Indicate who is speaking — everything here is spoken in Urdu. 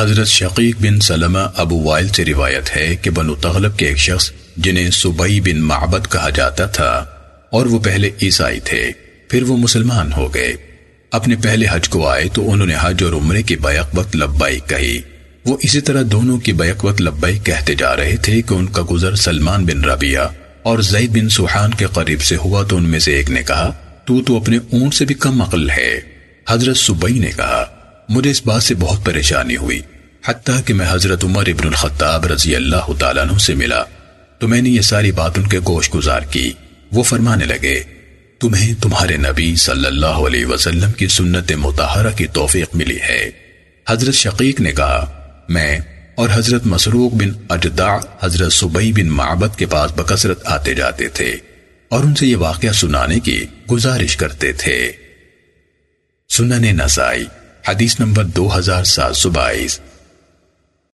Speaker 1: حضرت شقیق بن سلمہ ابو وائل سے روایت ہے کہ بنو تغلب کے ایک شخص جنہیں سبئی بن معبد کہا جاتا تھا اور وہ پہلے عیسائی تھے، پھر وہ مسلمان ہو گئے۔ اپنے پہلے حج کو آئے تو انہوں نے حج اور عمرے کی بیک وقت لبائی کہی۔ وہ اسی طرح دونوں کی بیک وقت لبائی کہتے جا رہے تھے کہ ان کا گزر سلمان بن ربیہ اور زید بن سوحان کے قریب سے ہوا تو ان میں سے ایک نے کہا، تو تو اپنے اونٹ سے بھی کم عقل ہے۔ حضرت سبئی نے کہا مجھے اس بات سے بہت پریشانی ہوئی۔ حتیٰ کہ میں حضرت عمر ابن الخطاب رضی اللہ تعالیٰ عنہ سے ملا تو میں نے یہ ساری بات ان کے گوش گزار کی۔ وہ فرمانے لگے، تمہیں تمہارے نبی صلی اللہ علیہ وسلم کی سنت متحرہ کی توفیق ملی ہے۔ حضرت شقیق نے کہا، میں اور حضرت مسروق بن اجدع، حضرت سبئی بن معبد کے پاس بکثرت آتے جاتے تھے اور ان سے یہ واقعہ سنانے کی گزارش کرتے تھے۔ سنن نسائی حدیث نمبر دو ہزار سات سو بائیس۔